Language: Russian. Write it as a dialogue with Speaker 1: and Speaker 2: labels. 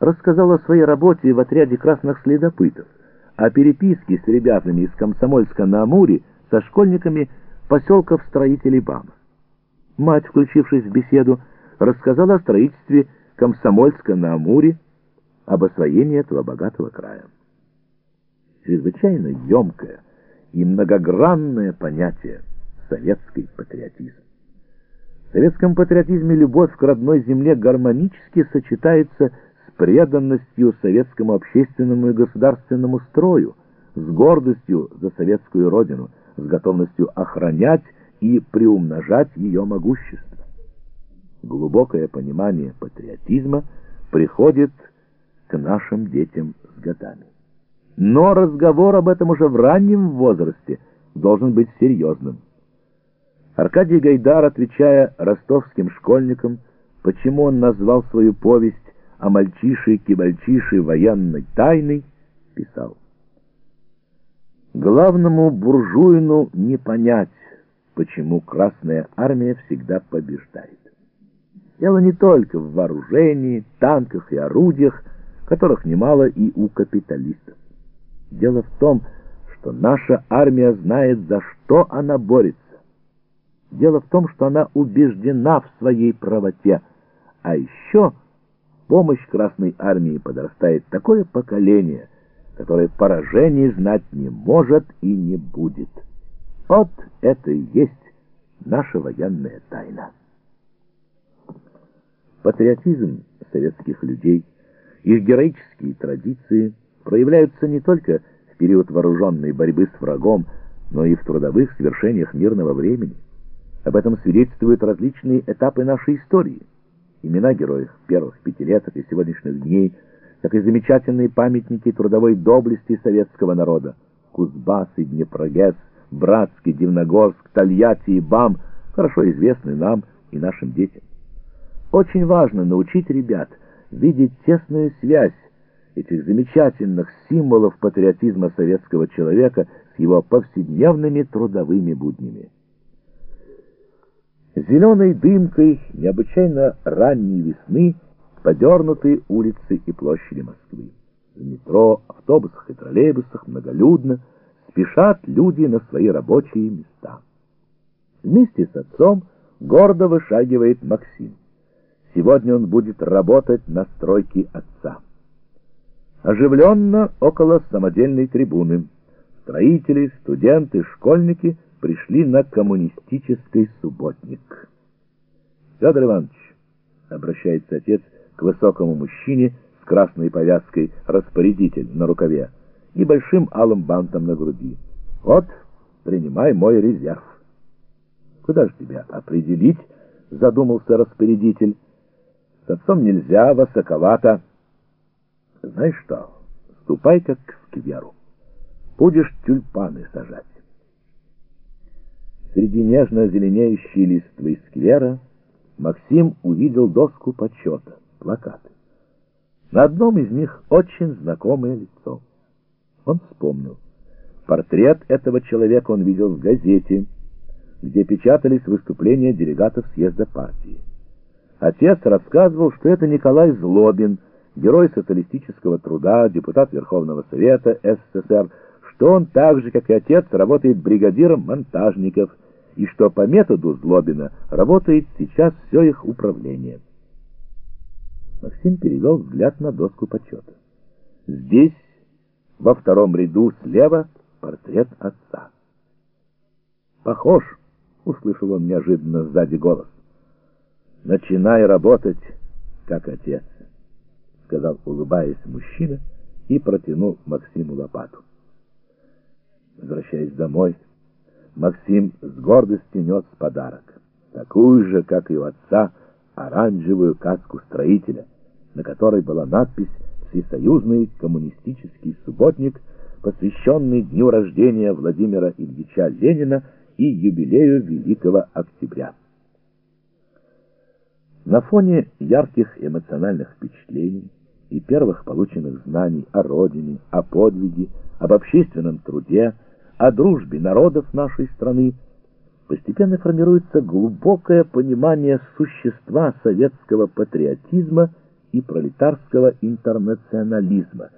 Speaker 1: рассказал о своей работе в отряде красных следопытов, о переписке с ребятами из Комсомольска на Амуре со школьниками поселков строителей БАМа. Мать, включившись в беседу, рассказала о строительстве Комсомольска на Амуре, об освоении этого богатого края. Чрезвычайно емкое и многогранное понятие советский патриотизм. В советском патриотизме любовь к родной земле гармонически сочетается с преданностью советскому общественному и государственному строю, с гордостью за советскую родину, с готовностью охранять и приумножать ее могущество. Глубокое понимание патриотизма приходит к нашим детям с годами. Но разговор об этом уже в раннем возрасте должен быть серьезным. Аркадий Гайдар, отвечая ростовским школьникам, почему он назвал свою повесть о мальчише-кибальчише военной тайной, писал. Главному буржуину не понять, почему Красная Армия всегда побеждает. Дело не только в вооружении, танках и орудиях, которых немало и у капиталистов. Дело в том, что наша армия знает, за что она борется Дело в том, что она убеждена в своей правоте. А еще помощь Красной Армии подрастает такое поколение, которое поражений знать не может и не будет. Вот это и есть наша военная тайна. Патриотизм советских людей, их героические традиции проявляются не только в период вооруженной борьбы с врагом, но и в трудовых свершениях мирного времени. Об этом свидетельствуют различные этапы нашей истории. Имена героев первых пятилеток и сегодняшних дней, как и замечательные памятники трудовой доблести советского народа. Кузбасс и Днепрогэс, Братский, Дивногорск, Тольятти и БАМ хорошо известны нам и нашим детям. Очень важно научить ребят видеть тесную связь этих замечательных символов патриотизма советского человека с его повседневными трудовыми буднями. Зеленой дымкой необычайно ранней весны подернуты улицы и площади Москвы. В метро, автобусах и троллейбусах многолюдно спешат люди на свои рабочие места. Вместе с отцом гордо вышагивает Максим. Сегодня он будет работать на стройке отца. Оживленно около самодельной трибуны. Строители, студенты, школьники — пришли на коммунистический субботник. Федор Иванович, обращается отец к высокому мужчине с красной повязкой распорядитель на рукаве и большим алым бантом на груди. Вот, принимай мой резерв. Куда же тебя определить? Задумался распорядитель. С отцом нельзя, высоковато. Знаешь что, ступай как к скверу. Будешь тюльпаны сажать. Среди нежно зеленеющей листвы сквера Максим увидел доску почета, плакаты. На одном из них очень знакомое лицо. Он вспомнил. Портрет этого человека он видел в газете, где печатались выступления делегатов съезда партии. Отец рассказывал, что это Николай Злобин, герой социалистического труда, депутат Верховного Совета СССР, что он так же, как и отец, работает бригадиром монтажников – и что по методу Злобина работает сейчас все их управление. Максим перевел взгляд на доску почета. Здесь, во втором ряду слева, портрет отца. «Похож», — услышал он неожиданно сзади голос. «Начинай работать, как отец», — сказал, улыбаясь мужчина, и протянул Максиму лопату. Возвращаясь домой, Максим с гордостью нес подарок, такую же, как и у отца, оранжевую каску строителя, на которой была надпись «Всесоюзный коммунистический субботник», посвященный дню рождения Владимира Ильича Ленина и юбилею Великого Октября. На фоне ярких эмоциональных впечатлений и первых полученных знаний о родине, о подвиге, об общественном труде, о дружбе народов нашей страны, постепенно формируется глубокое понимание существа советского патриотизма и пролетарского интернационализма,